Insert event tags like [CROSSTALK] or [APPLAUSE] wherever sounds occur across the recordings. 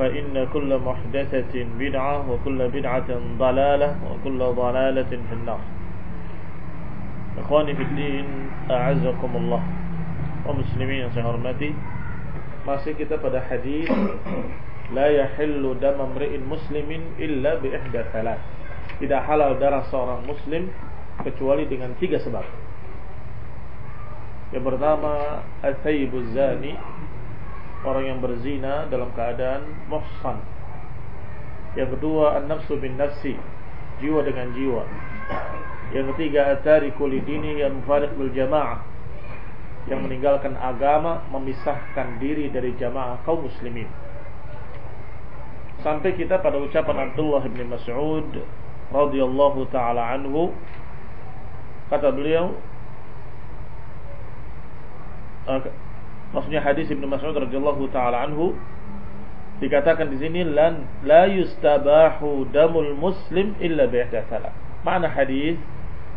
فإن كل محدثة بدعة وكل بدعة ضلالة وكل ضلالة في النار إخواني في الدين أعزكم الله ومسلمين saya hormati masih kita pada hadis la yahillu dam amri'in muslimin illa bi ihda thalath tidak halal darah seorang muslim kecuali dengan tiga sebab yang pertama at-tayyibuz zani orang yang berzina dalam keadaan muhsan. Yang kedua an-nafsu bin nafsi jiwa dengan jiwa. Yang ketiga at-tariku lidini yang mufariq bil jamaah yang meninggalkan agama memisahkan diri dari jamaah kaum muslimin. Sampai kita pada ucapan Abdullah bin Mas'ud radhiyallahu taala anhu kata beliau maksudnya hadis Ibnu Mas'ud radhiyallahu taala anhu dikatakan di sini lan la yustabahu damul muslim illa bi ihda Makna hadis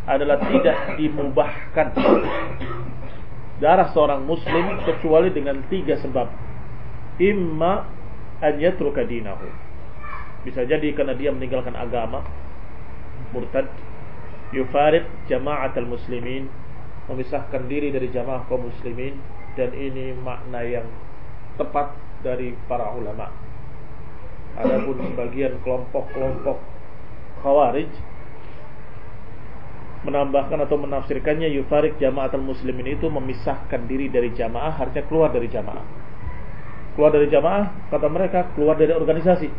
adalah tidak dimubahkan darah seorang muslim kecuali dengan tiga sebab. Imma an yatruka dinahu. Bisa jadi karena dia meninggalkan agama, murtad, yufarid jama'at al-muslimin, memisahkan diri dari jamaah kaum muslimin dan ini makna yang tepat dari para ulama. Adapun sebagian kelompok-kelompok khawarij menambahkan atau menafsirkannya yufarik jamaatul muslimin itu memisahkan diri dari jamaah harusnya keluar dari jamaah. Keluar dari jamaah kata mereka keluar dari organisasi.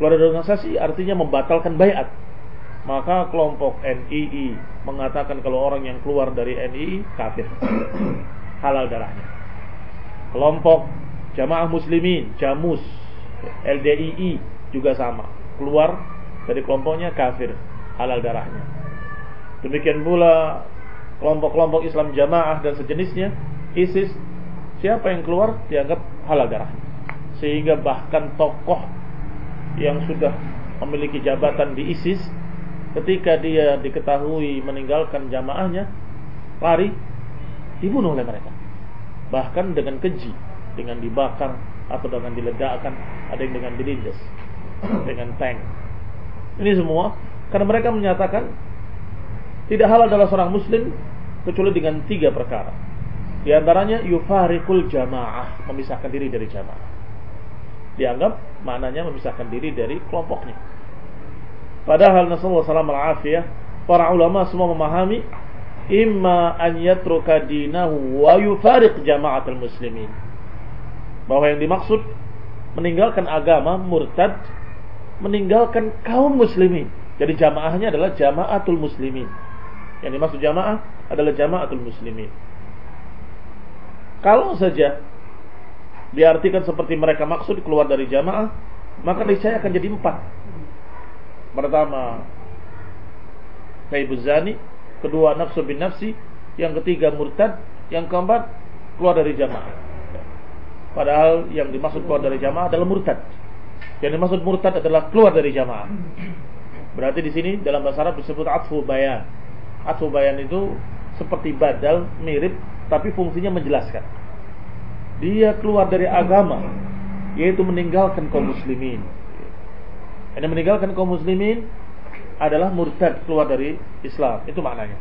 Keluar dari organisasi artinya membatalkan bayat. Maka kelompok NII mengatakan kalau orang yang keluar dari NII kafir halal darahnya. Kelompok jamaah muslimin jamus LDII juga sama. Keluar dari kelompoknya kafir halal darahnya. Demikian pula kelompok-kelompok Islam jamaah dan sejenisnya, ISIS, siapa yang keluar dianggap halal darahnya. Sehingga bahkan tokoh yang sudah memiliki jabatan di ISIS, ketika dia diketahui meninggalkan jamaahnya, lari, dibunuh oleh mereka. Bahkan dengan keji, dengan dibakar atau dengan diledakkan, ada yang dengan dilindas, dengan tank. Ini semua karena mereka menyatakan tidak halal adalah seorang muslim kecuali dengan tiga perkara. Di antaranya yufarikul jamaah, memisahkan diri dari jamaah. Dianggap maknanya memisahkan diri dari kelompoknya. Padahal Nasallahu salam al-afiyah, para ulama semua memahami imma an yatruka dinahu wa yufariq jama'atul muslimin. Bahwa yang dimaksud meninggalkan agama murtad, meninggalkan kaum muslimin. Jadi jamaahnya adalah jamaatul muslimin. Yang dimaksud jamaah adalah jamaatul muslimin. Kalau saja diartikan seperti mereka maksud keluar dari jamaah, maka niscaya akan jadi empat. Pertama, Saibuz Zani, kedua nafsu bin nafsi, yang ketiga murtad, yang keempat keluar dari jamaah. Padahal yang dimaksud keluar dari jamaah adalah murtad. Yang dimaksud murtad adalah keluar dari jamaah. Berarti di sini dalam bahasa Arab disebut atfu bayan. Atfu bayan itu seperti badal, mirip, tapi fungsinya menjelaskan. Dia keluar dari agama, yaitu meninggalkan kaum muslimin. Yang meninggalkan kaum muslimin adalah murtad keluar dari Islam. Itu maknanya.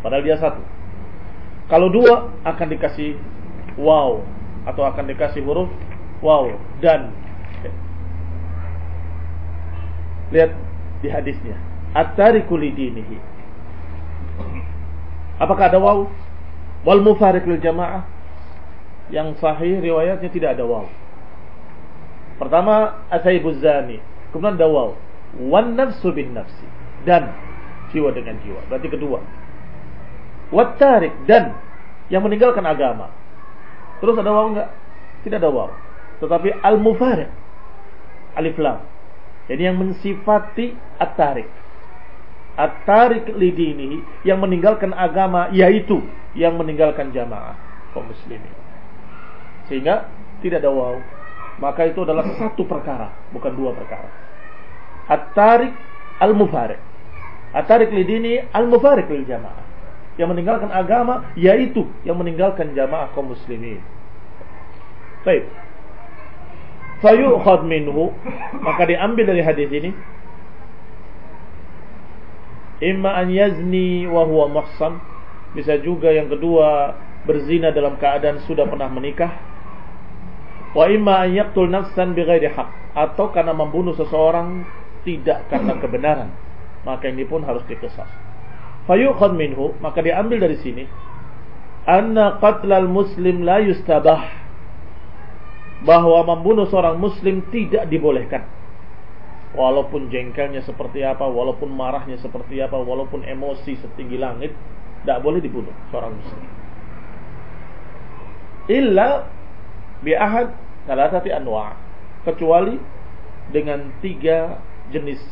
Padahal dia satu. Kalau dua akan dikasih wow atau akan dikasih huruf wow dan lihat di hadisnya. At-tariku lidinihi apakah ada wow wal mufariq lil jamaah. Yang sahih riwayatnya tidak ada wow pertama asaibuz zani. Kemudian ada wow wan nafsu bin nafsi dan jiwa dengan jiwa berarti kedua wat tarik dan yang meninggalkan agama terus ada wow enggak tidak ada wow tetapi al mufariq alif lam jadi yang mensifati at-tarik. At-tarik lidini yang meninggalkan agama yaitu yang meninggalkan jamaah kaum muslimin. Sehingga tidak ada wow. Maka itu adalah satu perkara, bukan dua perkara. At-tarik al-mufarik. At-tarik lidini al-mufarik lil jamaah. Yang meninggalkan agama yaitu yang meninggalkan jamaah kaum muslimin. Baik fayu'khad minhu maka diambil dari hadis ini imma an yazni wa huwa muhsan bisa juga yang kedua berzina dalam keadaan sudah pernah menikah wa imma an yaqtul nafsan bighairi haq atau karena membunuh seseorang tidak karena kebenaran maka ini pun harus dikesas fayu'khad minhu maka diambil dari sini anna qatlal muslim la yustabah bahwa membunuh seorang muslim tidak dibolehkan. Walaupun jengkelnya seperti apa, walaupun marahnya seperti apa, walaupun emosi setinggi langit, tidak boleh dibunuh seorang muslim. Illa bi'ahad salatati anwa' kecuali dengan tiga jenis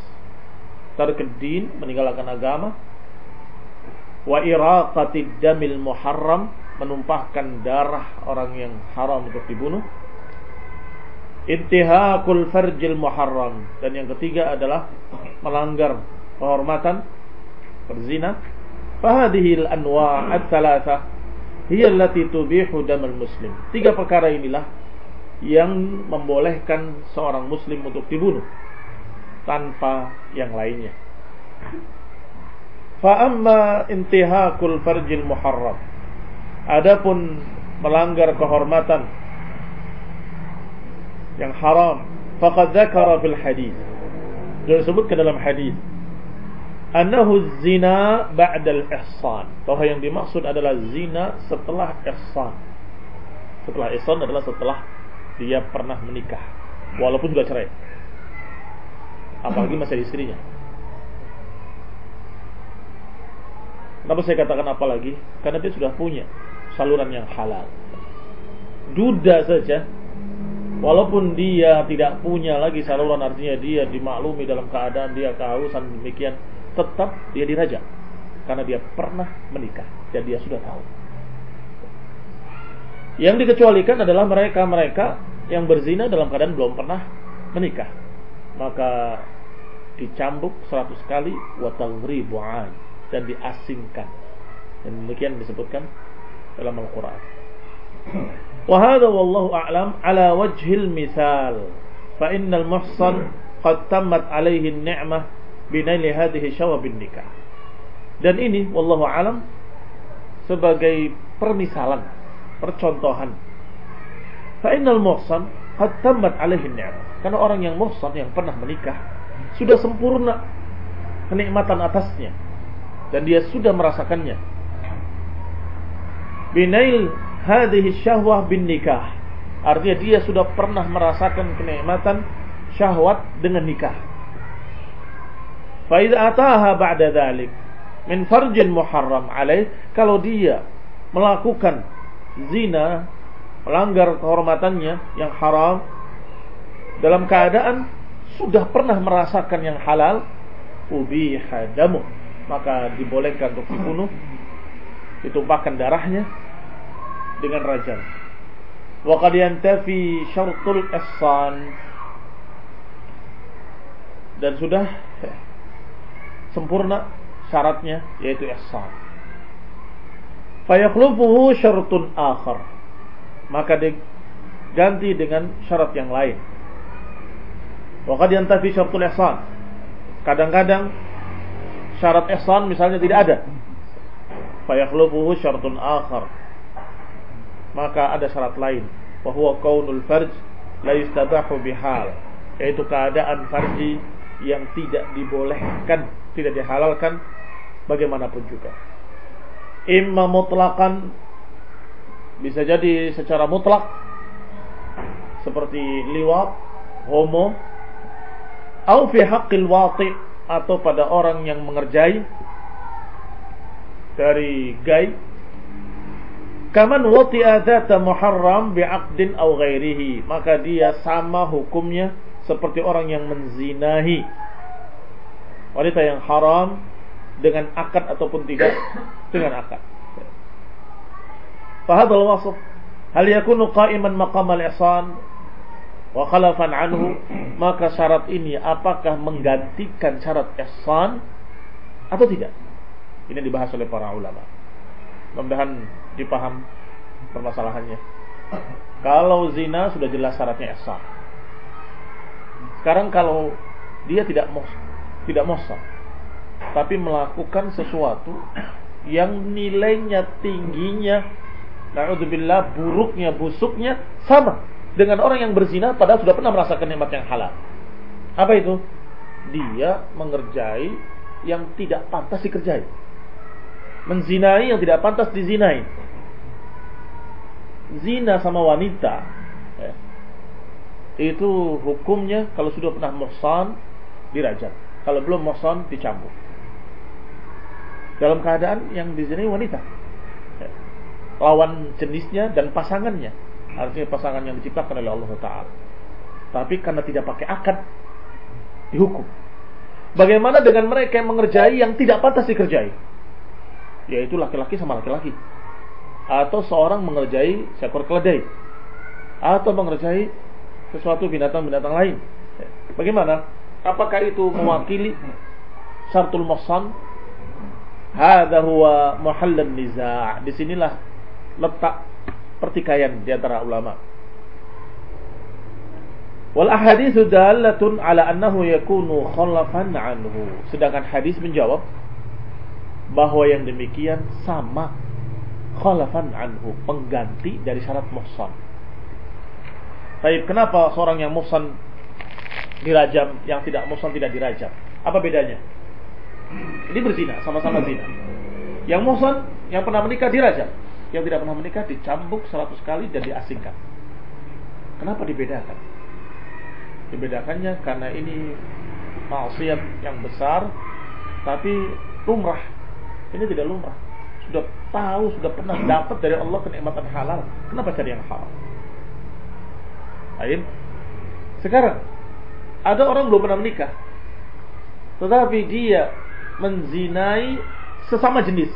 terkedin meninggalkan agama. Wa iraqati damil muharram menumpahkan darah orang yang haram untuk dibunuh. Intihakul farjil muharram dan yang ketiga adalah melanggar kehormatan berzina fahadhihi al-anwa' ats-tsalatsa hiya allati tubihu damal muslim. Tiga perkara inilah yang membolehkan seorang muslim untuk dibunuh tanpa yang lainnya. Fa amma intihakul farjil muharram. Adapun melanggar kehormatan yang haram faqad dzakara fil hadis dan disebutkan dalam hadis annahu zina ba'da al-ihsan bahwa yang dimaksud adalah zina setelah ihsan. Setelah ihsan adalah setelah dia pernah menikah walaupun sudah cerai apalagi masih istrinya Kenapa saya katakan apalagi? Karena dia sudah punya saluran yang halal. Duda saja Walaupun dia tidak punya lagi saluran artinya dia dimaklumi dalam keadaan dia kehausan demikian, tetap dia diraja karena dia pernah menikah dan dia sudah tahu. Yang dikecualikan adalah mereka-mereka yang berzina dalam keadaan belum pernah menikah maka dicambuk 100 kali wa dan diasingkan. Dan demikian disebutkan dalam Al-Qur'an. [CLEARS THROAT] Wahai hadha a'lam ala wajhil misal. Fa al-muhsan, qad tammat alaihi an-ni'mah binaili hadhihi syawabin nikah. Dan ini wallahu alam sebagai permisalan, percontohan. Fa al-muhsan qad tammat alaihi karena orang yang muhsan yang pernah menikah sudah sempurna kenikmatan atasnya dan dia sudah merasakannya binail hadhihi syahwah bin nikah. Artinya dia sudah pernah merasakan kenikmatan syahwat dengan nikah. Fa idza ataha ba'da dzalik min farjin muharram alaih kalau dia melakukan zina, melanggar kehormatannya yang haram dalam keadaan sudah pernah merasakan yang halal, ubiha damu, maka dibolehkan untuk dibunuh, ditumpahkan darahnya dengan rajam. Wa qad yantafi syartul ihsan dan sudah sempurna syaratnya yaitu ihsan. Fayakhlufuhu syartun akhar. Maka diganti dengan syarat yang lain. Wa qad yantafi syartul ihsan. Kadang-kadang syarat ihsan misalnya tidak ada. Fayakhlufuhu syartun akhar maka ada syarat lain bahwa kaunul farj la yustabahu bihal yaitu keadaan farji yang tidak dibolehkan tidak dihalalkan bagaimanapun juga imma mutlaqan bisa jadi secara mutlak seperti liwat homo atau fi haqqil wati atau pada orang yang mengerjai dari gay Kaman wati'a dzata muharram bi'aqdin aw ghairihi, maka dia sama hukumnya seperti orang yang menzinahi. Wanita yang haram dengan akad ataupun tidak dengan akad. Fahadal wasf hal yakunu qa'iman maqam al-ihsan wa khalafan anhu maka syarat ini apakah menggantikan syarat ihsan atau tidak? Ini dibahas oleh para ulama. Mudah-mudahan dipaham permasalahannya. Kalau zina sudah jelas syaratnya esa. Sekarang kalau dia tidak mos, tidak mosa, tapi melakukan sesuatu yang nilainya tingginya, naudzubillah buruknya, busuknya sama dengan orang yang berzina padahal sudah pernah merasakan nikmat yang halal. Apa itu? Dia mengerjai yang tidak pantas dikerjai. Menzinai yang tidak pantas dizinai zina sama wanita ya, itu hukumnya kalau sudah pernah muhsan dirajam kalau belum muhsan dicambuk dalam keadaan yang dizinai wanita lawan jenisnya dan pasangannya artinya pasangan yang diciptakan oleh Allah Taala tapi karena tidak pakai akad dihukum bagaimana dengan mereka yang mengerjai yang tidak pantas dikerjai yaitu laki-laki sama laki-laki atau seorang mengerjai seekor keledai atau mengerjai sesuatu binatang-binatang lain. Bagaimana? Apakah itu mewakili syartul muhsan? Hadza huwa muhallan niza'. Di sinilah letak pertikaian di antara ulama. Wal ahaditsu dalatun ala annahu yakunu khalafan anhu. Sedangkan hadis menjawab bahwa yang demikian sama khalafan anhu, pengganti dari syarat muhsan. Tapi kenapa seorang yang muhsan dirajam, yang tidak muhsan tidak dirajam? Apa bedanya? Ini berzina, sama-sama zina. Yang muhsan, yang pernah menikah dirajam. Yang tidak pernah menikah dicambuk seratus kali dan diasingkan. Kenapa dibedakan? Dibedakannya karena ini maksiat yang besar, tapi lumrah. Ini tidak lumrah sudah tahu, sudah pernah dapat dari Allah kenikmatan halal. Kenapa cari yang halal? Ayo. Sekarang ada orang belum pernah menikah, tetapi dia menzinai sesama jenis.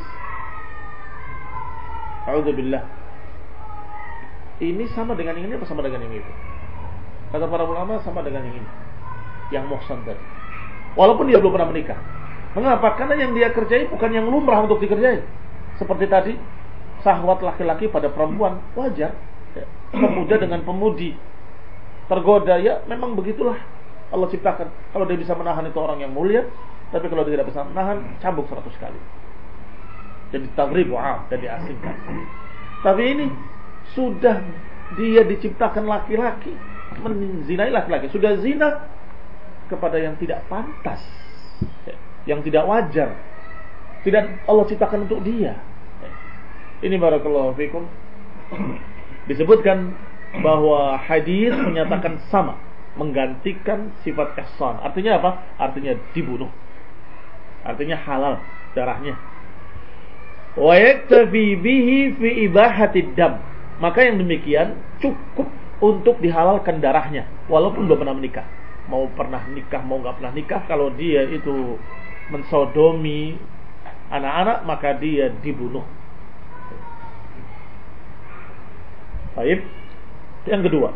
Alhamdulillah. Ini sama dengan yang ini apa sama dengan yang itu? Kata para ulama sama dengan yang ini. Yang muhsan tadi. Walaupun dia belum pernah menikah. Mengapa? Karena yang dia kerjai bukan yang lumrah untuk dikerjai. Seperti tadi, sahwat laki-laki pada perempuan wajar. Ya. Pemuda dengan pemudi tergoda ya memang begitulah Allah ciptakan. Kalau dia bisa menahan itu orang yang mulia, tapi kalau dia tidak bisa menahan, cambuk seratus kali. Jadi tagribu ah, dan diasingkan. Tapi ini sudah dia diciptakan laki-laki, menzinai laki-laki. Sudah zina kepada yang tidak pantas, ya. yang tidak wajar, tidak Allah ciptakan untuk dia. Ini barakallahu fikum. Disebutkan bahwa hadis menyatakan sama, menggantikan sifat ihsan. Artinya apa? Artinya dibunuh. Artinya halal darahnya. Wa yaktafi bihi fi ibahatid dam maka yang demikian cukup untuk dihalalkan darahnya walaupun belum pernah menikah mau pernah nikah mau nggak pernah nikah kalau dia itu mensodomi anak-anak maka dia dibunuh Baik. Yang kedua,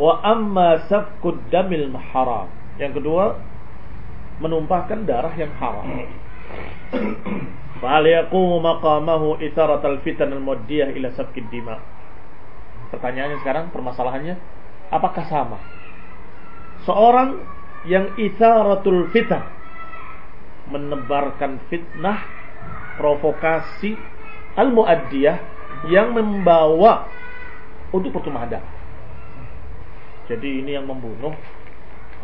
wa amma safkud damil haram. Yang kedua, menumpahkan darah yang haram. Yaqumu fitan al-muddiyah ila safkid dima. Pertanyaannya sekarang permasalahannya apakah sama? Seorang yang itharatul fitan menebarkan fitnah, provokasi al-muaddiyah yang membawa untuk pertumpahan darah. Jadi ini yang membunuh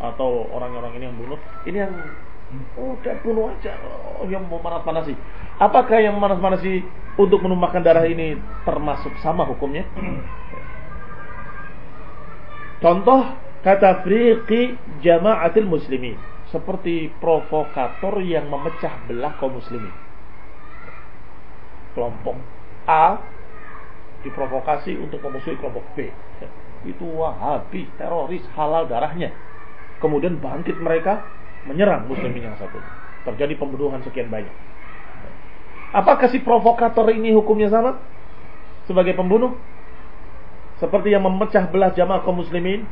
atau orang-orang ini yang bunuh, ini yang udah bunuh aja, oh, yang mau panas-panasi. Apakah yang panas-panasi untuk menumpahkan darah ini termasuk sama hukumnya? Contoh kata friki jamaatil muslimin seperti provokator yang memecah belah kaum muslimin. Kelompok A diprovokasi untuk memusuhi kelompok B. Itu Wahabi, teroris, halal darahnya. Kemudian bangkit mereka menyerang muslimin yang satu. Terjadi pembunuhan sekian banyak. Apakah si provokator ini hukumnya sama? Sebagai pembunuh? Seperti yang memecah belah jamaah kaum muslimin,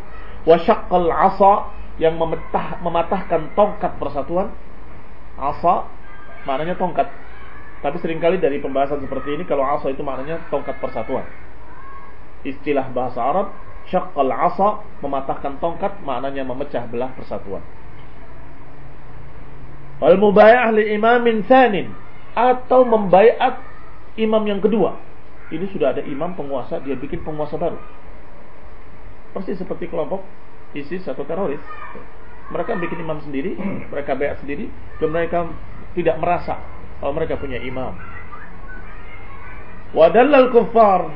wasyaqqal asa yang memetah, mematahkan tongkat persatuan. Asa maknanya tongkat tapi sering kali dari pembahasan seperti ini kalau asa itu maknanya tongkat persatuan. Istilah bahasa Arab syaqqal asa mematahkan tongkat maknanya memecah belah persatuan. Wal mubayah li imamin tsanin atau membayat imam yang kedua. Ini sudah ada imam penguasa, dia bikin penguasa baru. Persis seperti kelompok ISIS atau teroris. Mereka bikin imam sendiri, mereka bayat sendiri, dan mereka tidak merasa kalau mereka punya imam. Wadallal kuffar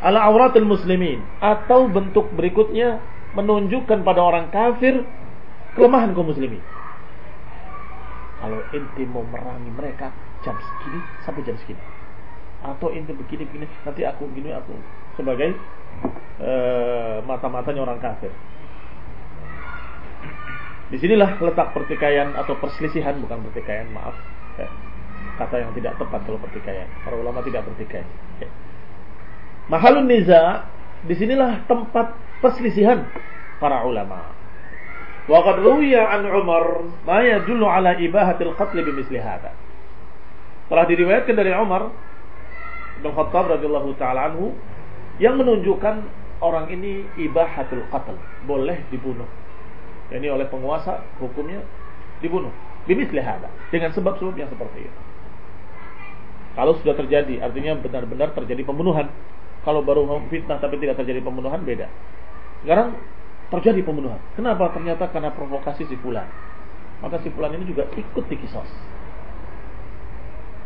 ala auratul muslimin atau bentuk berikutnya menunjukkan pada orang kafir kelemahan kaum muslimin. Kalau inti mau merangi mereka jam segini sampai jam segini. Atau inti begini begini nanti aku gini aku sebagai uh, mata-matanya orang kafir. Di sinilah letak pertikaian atau perselisihan bukan pertikaian maaf. Ya kata yang tidak tepat kalau pertikaian. Para ulama tidak bertikai. Ya. Mahalun niza, di sinilah tempat perselisihan para ulama. Wa ruwiya an Umar ma yadullu ala ibahatil qatl bimisli hadha. Telah diriwayatkan dari Umar bin Khattab radhiyallahu taala yang menunjukkan orang ini ibahatul qatl, boleh dibunuh. Ini oleh penguasa hukumnya dibunuh. Bimisli hadha dengan sebab-sebab yang seperti itu. Kalau sudah terjadi, artinya benar-benar terjadi pembunuhan. Kalau baru fitnah tapi tidak terjadi pembunuhan, beda. Sekarang terjadi pembunuhan. Kenapa? Ternyata karena provokasi si fulan. Maka si fulan ini juga ikut dikisos.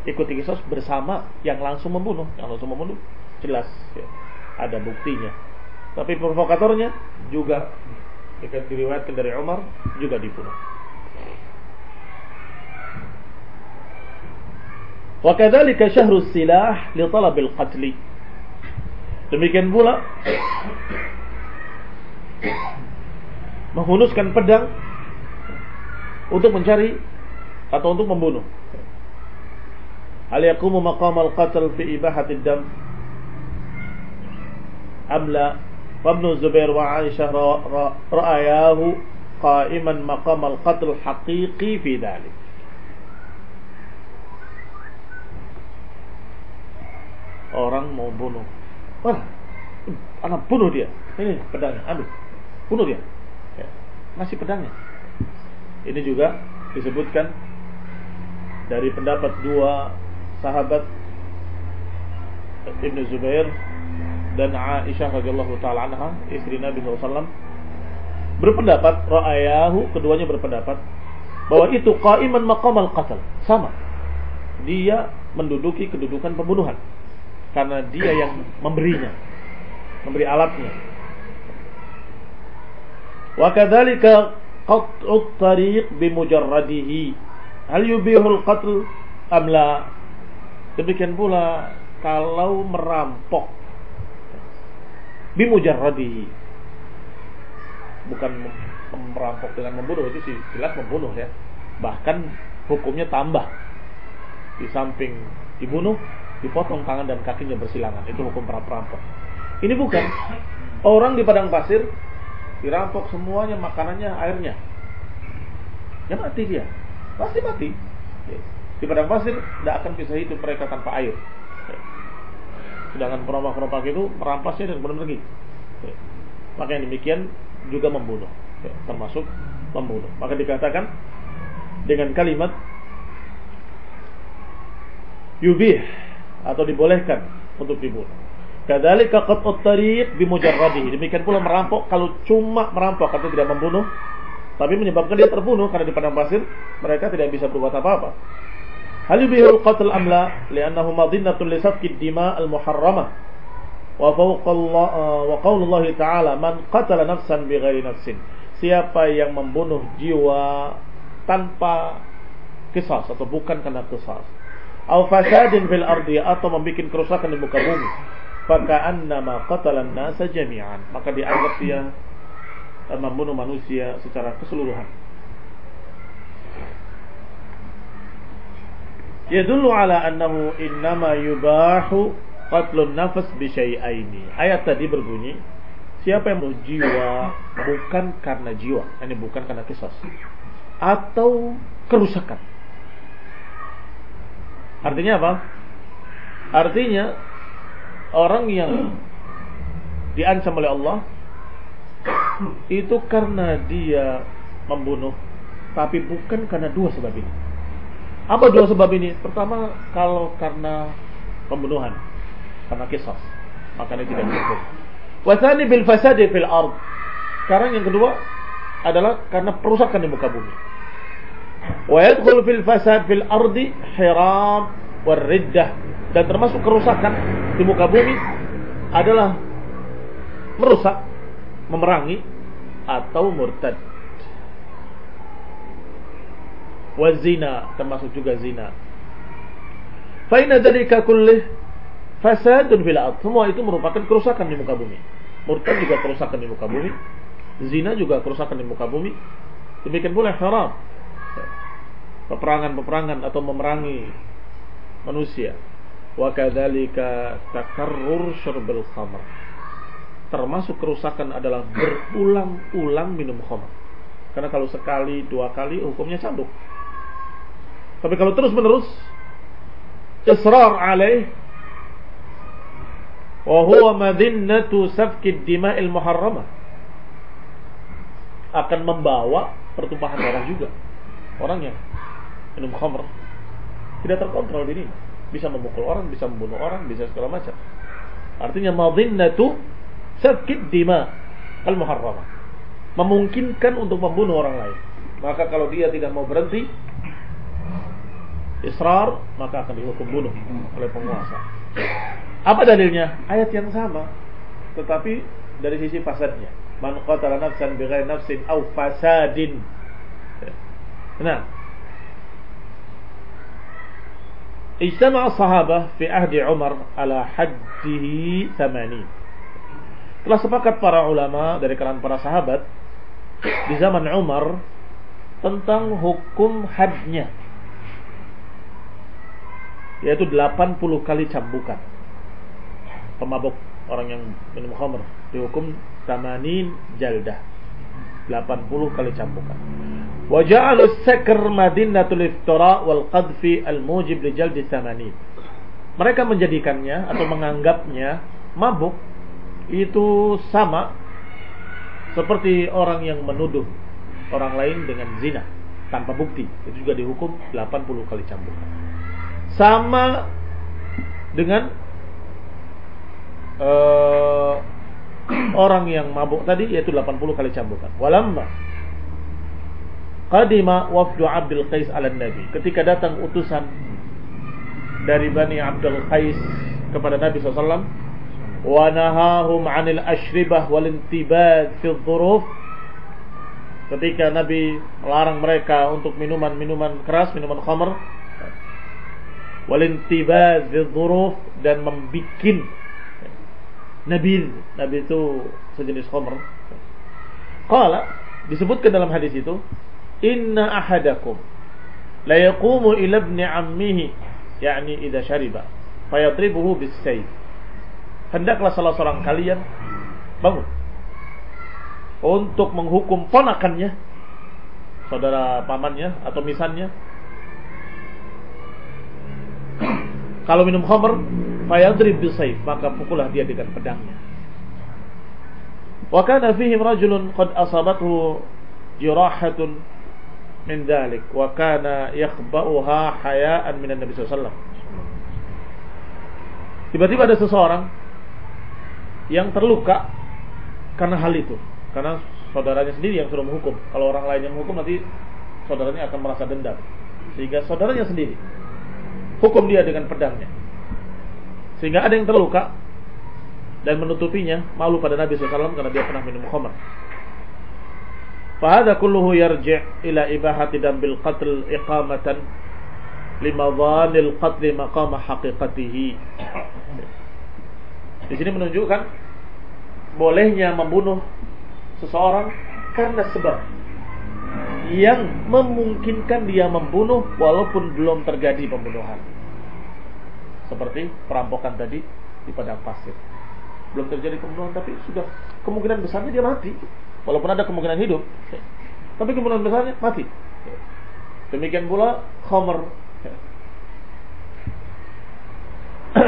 Ikut dikisos bersama yang langsung membunuh, yang langsung membunuh jelas ya. ada buktinya. Tapi provokatornya juga dekat diriwayatkan dari Umar juga dibunuh. Wa kadzalika syahrus silah li talabil qatli. Demikian pula menghunuskan pedang untuk mencari atau untuk membunuh. Hal yaqumu maqam al-qatl fi ibahati dam amla wabnu Zubair wa Aisyah ra'ayahu qa'iman maqam al-qatl haqiqi fi dhalik. Orang mau bunuh. Wah, anak bunuh dia. Ini pedangnya, ambil. Bunuh dia. Ya. Masih pedangnya. Ini juga disebutkan dari pendapat dua sahabat Ibnu Zubair dan Aisyah radhiyallahu taala anha, istri Nabi SAW berpendapat ra'ayahu keduanya berpendapat bahwa itu qaiman maqam al-qatl, sama. Dia menduduki kedudukan pembunuhan karena dia yang memberinya, memberi alatnya. Wa kadzalika qat'u tariq bimujarradihi. Hal yubihul qatl am la? Demikian pula kalau merampok bimujarradihi bukan merampok dengan membunuh itu sih jelas membunuh ya. Bahkan hukumnya tambah. Di samping dibunuh dipotong tangan dan kakinya bersilangan. Itu hukum perampok ini bukan. Orang di padang pasir dirampok semuanya makanannya airnya. Ya mati dia. Pasti mati. Di padang pasir tidak akan bisa hidup mereka tanpa air. Sedangkan perompak-perompak itu merampasnya dan kemudian pergi maka yang demikian juga membunuh. Termasuk membunuh. Maka dikatakan dengan kalimat yubih atau dibolehkan untuk dibunuh. Kadzalika qat'ut tariq bimujarradihi. Demikian pula merampok kalau cuma merampok atau tidak membunuh tapi menyebabkan dia terbunuh karena di padang pasir mereka tidak bisa berbuat apa-apa. Hal yubihul qatl amla li'annahu madinatun li safki dima al-muharramah. Wa fawqa wa qaulullah ta'ala man qatala nafsan bighairi nafsin. Siapa yang membunuh jiwa tanpa kisah atau bukan karena kisah au fasadin fil ardi atau membuat kerusakan di muka bumi faka'annama qatalan nasa jami'an. Maka dianggap dia membunuh manusia secara keseluruhan. Yadullu ala annahu innama yubahu qatlun nafas bi syai'aini. Ayat tadi berbunyi siapa yang jiwa bukan karena jiwa ini bukan karena kisah atau kerusakan. Artinya apa? Artinya orang yang diancam oleh Allah itu karena dia membunuh tapi bukan karena dua sebab ini. Apa dua sebab ini? Pertama, kalau karena pembunuhan, karena kisah, makanya tidak dihukum. Wasani bil fasadi fil ard. Sekarang yang kedua adalah karena perusakan di muka bumi. Wa yadkhul fil fasad fil ardi hiram warriddah dan termasuk kerusakan di muka bumi adalah merusak, memerangi atau murtad. Wazina termasuk juga zina. Faina dzalika kullih fasadun fil Semua itu merupakan kerusakan di muka bumi. Murtad juga kerusakan di muka bumi. Zina juga kerusakan di muka bumi. Demikian pula haram. Peperangan-peperangan atau memerangi manusia. Wa kadzalika takarrur syurbul khamr. Termasuk kerusakan adalah berulang-ulang minum khamr. Karena kalau sekali, dua kali hukumnya cambuk. Tapi kalau terus-menerus israr alaih wa huwa madinnatu safki dima'il muharramah akan membawa pertumpahan darah juga orangnya minum khamr tidak terkontrol diri. Bisa memukul orang bisa membunuh orang bisa segala macam. Artinya madhinnatu sakit dima al muharramah memungkinkan untuk membunuh orang lain. Maka kalau dia tidak mau berhenti israr maka akan dihukum bunuh oleh penguasa. Apa dalilnya? Ayat yang sama. Tetapi dari sisi fasadnya. Man qatala nafsan bighairi nafsin aw fasadin. Nah اجتمع الصحابة في عهد عمر على حده ثمانين telah sepakat para ulama dari kalangan para sahabat di zaman Umar tentang hukum hadnya yaitu 80 kali cambukan pemabuk orang yang minum khamr dihukum tamanin jaldah 80 kali cambukan. Wa ja'alu sakr madinatul iftira wal qadfi al mujib li jaldi. Mereka menjadikannya atau menganggapnya mabuk itu sama seperti orang yang menuduh orang lain dengan zina tanpa bukti itu juga dihukum 80 kali cambukan sama dengan eh, orang yang mabuk tadi yaitu 80 kali cambukan walamma Qadima wafdu Abdul Qais ala Nabi. Ketika datang utusan dari Bani Abdul Qais kepada Nabi SAW. Wa nahahum anil ashribah wal intibad fi dhuruf. Ketika Nabi melarang mereka untuk minuman-minuman keras, minuman khamr. Wal intibad fi dan membikin Nabil, nabil itu sejenis khamr. Qala disebutkan dalam hadis itu, "Inna ahadakum la yaqumu ila ibni ammihi yakni idza syariba fayadribuhu bis-sayf." Hendaklah salah seorang kalian bangun untuk menghukum ponakannya, saudara pamannya atau misannya. Kalau minum khamr, fayadrib bisayf maka pukullah dia dengan pedangnya wa kana fihim rajulun qad asabathu jirahatun min dhalik wa kana yakhba'uha haya'an min Nabi sallallahu Tiba-tiba ada seseorang yang terluka karena hal itu, karena saudaranya sendiri yang sudah menghukum. Kalau orang lain yang menghukum nanti saudaranya akan merasa dendam. Sehingga saudaranya sendiri hukum dia dengan pedangnya. Sehingga ada yang terluka dan menutupinya malu pada Nabi SAW karena dia pernah minum khamr. Fahada kulluhu yarji' ila ibahati dambil qatl iqamatan limadhanil qatl maqama haqiqatihi. Di sini menunjukkan bolehnya membunuh seseorang karena sebab yang memungkinkan dia membunuh walaupun belum terjadi pembunuhan seperti perampokan tadi di padang pasir. Belum terjadi pembunuhan tapi sudah kemungkinan besarnya dia mati. Walaupun ada kemungkinan hidup, tapi kemungkinan besarnya mati. Demikian pula khamr. [CLEARS THROAT]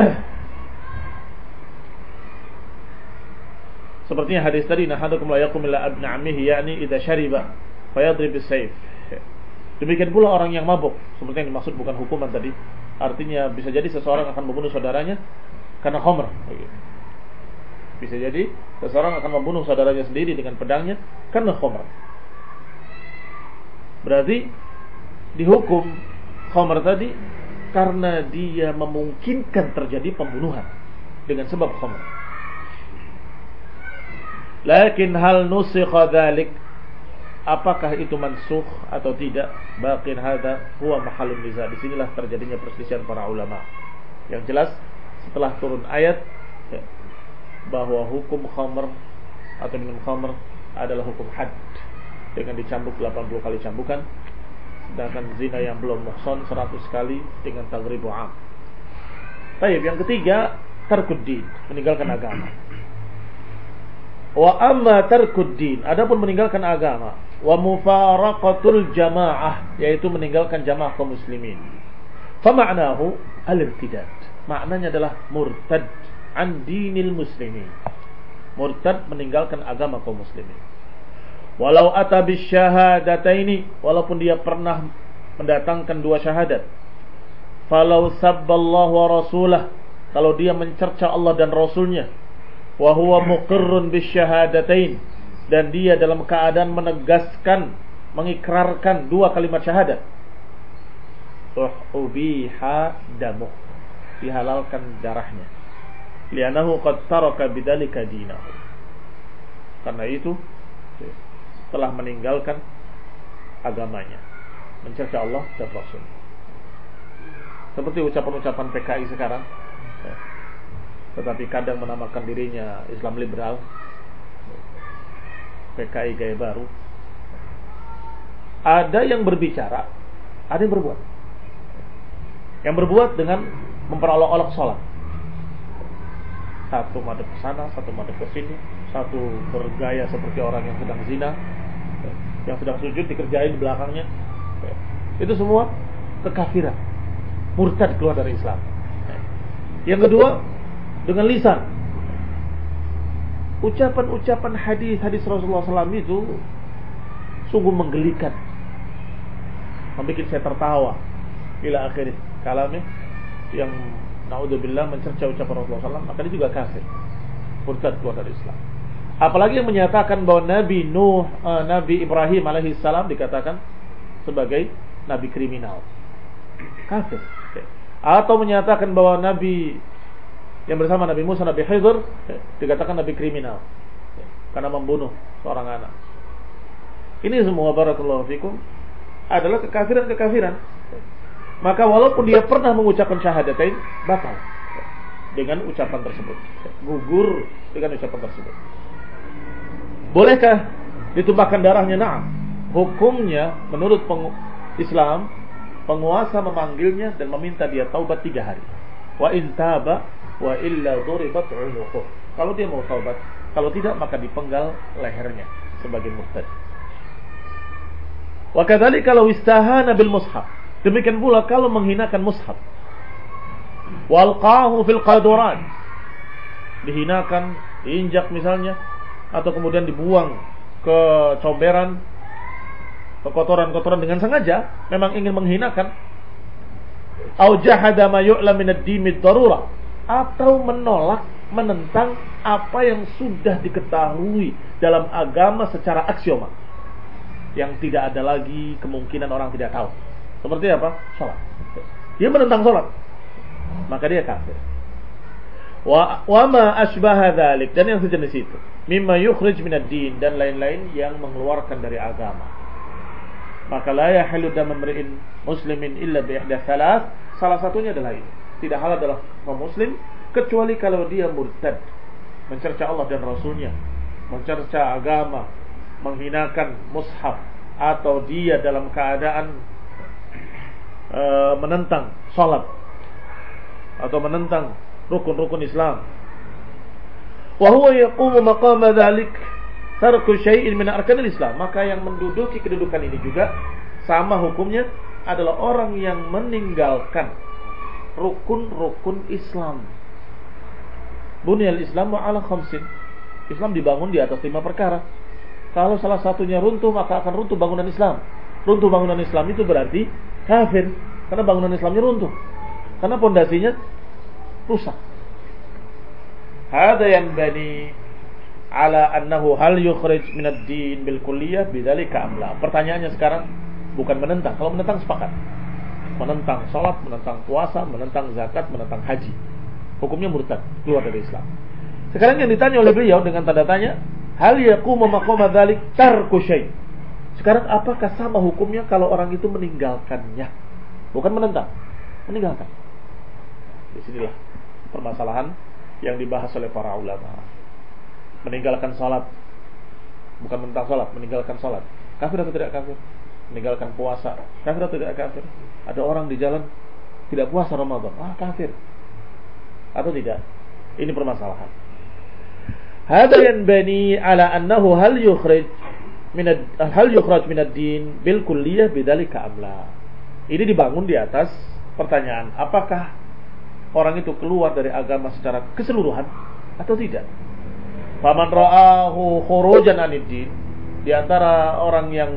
Sepertinya hadis tadi nahadukum la yaqum illa abna ammihi yakni idza syariba fayadrib bis-sayf. Demikian pula orang yang mabuk, seperti yang dimaksud bukan hukuman tadi, Artinya bisa jadi seseorang akan membunuh saudaranya karena khamr. Bisa jadi seseorang akan membunuh saudaranya sendiri dengan pedangnya karena khamr. Berarti dihukum khamr tadi karena dia memungkinkan terjadi pembunuhan dengan sebab khamr. Lakin hal nusikha dhalik apakah itu mansuh atau tidak? Baqin hada huwa mahallun niza di sinilah terjadinya perselisihan para ulama. Yang jelas setelah turun ayat ya, bahwa hukum khamr atau minum khamr adalah hukum had. Dengan dicambuk 80 kali cambukan sedangkan zina yang belum muhson 100 kali dengan tagribu am. Tayyib yang ketiga tarkuddin meninggalkan agama wa amma tarkuddin adapun meninggalkan agama wa mufaraqatul jamaah yaitu meninggalkan jamaah kaum muslimin. Fama'nahu al-irtidad. Maknanya adalah murtad an dinil muslimin. Murtad meninggalkan agama kaum muslimin. Walau ata bisyahadataini walaupun dia pernah mendatangkan dua syahadat. Falau sabballahu wa rasulah kalau dia mencerca Allah dan rasulnya wa huwa muqirrun bisyahadatain. Dan dia dalam keadaan menegaskan mengikrarkan dua kalimat syahadat. Ubiha damu. Dihalalkan darahnya. Lianahu qad taraka bidzalika dinahu. Karena itu telah meninggalkan agamanya. Mencerca Allah dan Rasul. Seperti ucapan-ucapan PKI sekarang tetapi kadang menamakan dirinya Islam liberal PKI gaya baru. Ada yang berbicara ada yang berbuat. Yang berbuat dengan memperolok-olok sholat. Satu madep ke sana satu madep ke sini satu bergaya seperti orang yang sedang zina yang sedang sujud dikerjain di belakangnya. Itu semua kekafiran murtad keluar dari Islam. Yang kedua dengan lisan ucapan-ucapan hadis-hadis Rasulullah SAW itu sungguh menggelikan. Membuat saya tertawa. Bila akhir kalamnya yang naudzubillah mencerca ucapan Rasulullah SAW, maka dia juga kafir. Murtad keluar dari Islam. Apalagi yang menyatakan bahwa Nabi Nuh, uh, Nabi Ibrahim alaihissalam dikatakan sebagai nabi kriminal. Kafir. Atau menyatakan bahwa Nabi yang bersama Nabi Musa, Nabi Khidir dikatakan Nabi kriminal karena membunuh seorang anak. Ini semua barakallahu fikum adalah kekafiran-kekafiran. Maka walaupun dia pernah mengucapkan syahadatain batal. dengan ucapan tersebut. Gugur dengan ucapan tersebut. Bolehkah ditumpahkan darahnya? Nah, hukumnya menurut Islam penguasa memanggilnya dan meminta dia taubat tiga hari. Wa in taba wa illa duribat unuquh. Kalau dia mau taubat, kalau tidak maka dipenggal lehernya sebagai murtad. Wa kadzalika kalau istahana bil mushaf. Demikian pula kalau menghinakan mushaf. Walqahu fil qaduran. Dihinakan, diinjak misalnya atau kemudian dibuang ke comberan kekotoran-kotoran dengan sengaja memang ingin menghinakan au jahada ma yu'lam min ad-din darura atau menolak menentang apa yang sudah diketahui dalam agama secara aksioma. Yang tidak ada lagi kemungkinan orang tidak tahu. Seperti apa? Salat dia menentang salat maka dia kafir. Wa wa ma asbaha dzalik dan yang sejenis itu. Mimma yukhrij minad din. Dan lain-lain yang mengeluarkan dari agama. Maka la yahillu dam muslimin illa bi ihda salah satunya adalah ini tidak halal adalah kaum muslim kecuali kalau dia murtad. Mencerca Allah dan Rasulnya. Mencerca agama. Menghinakan mushaf. Atau dia dalam keadaan uh, [CLEARS THROAT] menentang salat. Atau menentang rukun-rukun Islam. Wa huwa yaqumu maqama dhalik tarku syai'in min arkanil Islam, maka yang menduduki kedudukan ini juga sama hukumnya adalah orang yang meninggalkan rukun-rukun Islam. Bunyal Islam ala khamsin. Islam dibangun di atas lima perkara. Kalau salah satunya runtuh maka akan runtuh bangunan Islam. Runtuh bangunan Islam itu berarti kafir karena bangunan Islamnya runtuh. Karena pondasinya rusak. Hada yang bani ala annahu hal yukhrij min ad-din bil kulliyah bidzalika amla. Pertanyaannya sekarang bukan menentang. Kalau menentang sepakat. Menentang salat, menentang puasa, menentang zakat, menentang haji. Hukumnya murtad, keluar dari Islam. Sekarang yang ditanya oleh beliau dengan tanda tanya, hal yaqumu maqama dzalik. Sekarang apakah sama hukumnya kalau orang itu meninggalkannya? Bukan menentang, meninggalkan. Di sinilah permasalahan yang dibahas oleh para ulama meninggalkan sholat bukan mentang sholat meninggalkan sholat kafir atau tidak kafir meninggalkan puasa. Kafir atau tidak kafir? Ada orang di jalan tidak puasa Ramadan. Ah kafir. Atau tidak? Ini permasalahan. Hada bani ala annahu hal yukhrij min hal yukhraj min ad-din bil kulliyah bidzalika amla ini dibangun di atas pertanyaan apakah orang itu keluar dari agama secara keseluruhan atau tidak? Faman ra'ahu khurujan aniddin. Di antara orang yang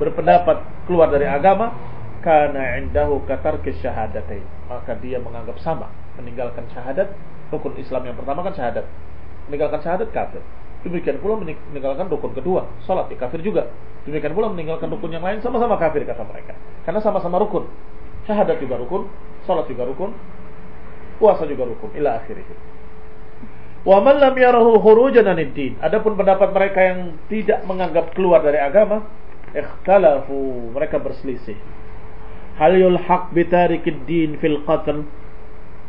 berpendapat keluar dari agama karena indahu katar kesyahadatain maka dia menganggap sama meninggalkan syahadat rukun Islam yang pertama kan syahadat. Meninggalkan syahadat kafir. Demikian pula meninggalkan rukun kedua salat ya kafir juga. Demikian pula meninggalkan rukun yang lain sama-sama kafir kata mereka. Karena sama-sama rukun. Syahadat juga rukun salat juga rukun puasa juga rukun ila akhirih. Wa man lam yarahu khurujan. Adapun pendapat mereka yang tidak menganggap keluar dari agama, ikhtalafu, mereka berselisih. Hal yulhaq bitarikid din fil qatl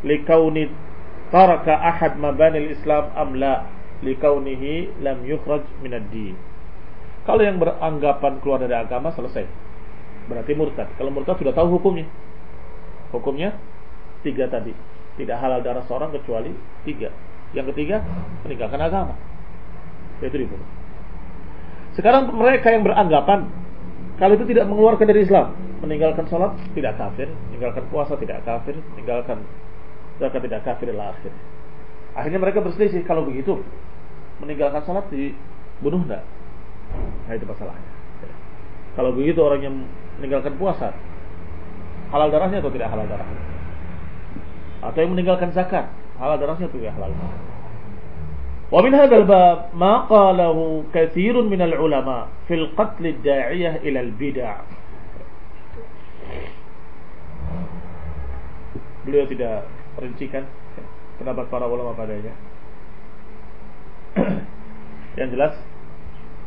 likauni taraka ahad mabani al-Islam am la likaunihi lam yukhraj min ad-din. Kalau yang beranggapan keluar dari agama selesai. Berarti murtad. Kalau murtad sudah tahu hukumnya. Hukumnya tiga tadi. Tidak halal darah seorang kecuali tiga yang ketiga, meninggalkan agama. Itu dibunuh. Sekarang mereka yang beranggapan kalau itu tidak mengeluarkan dari Islam, meninggalkan sholat tidak kafir, meninggalkan puasa tidak kafir, meninggalkan zakat tidak kafir adalah akhir. Akhirnya mereka berselisih kalau begitu meninggalkan sholat dibunuh tidak? Nah itu masalahnya. Kalau begitu orang yang meninggalkan puasa halal darahnya atau tidak halal darahnya? Atau yang meninggalkan zakat halal darahnya tuh ya halal. Wa ma qalahu katsirun min al ulama fil qatl ad da'iyah ila al bid'ah. Beliau tidak rincikan pendapat para ulama padanya. [CLEARS THROAT] Yang jelas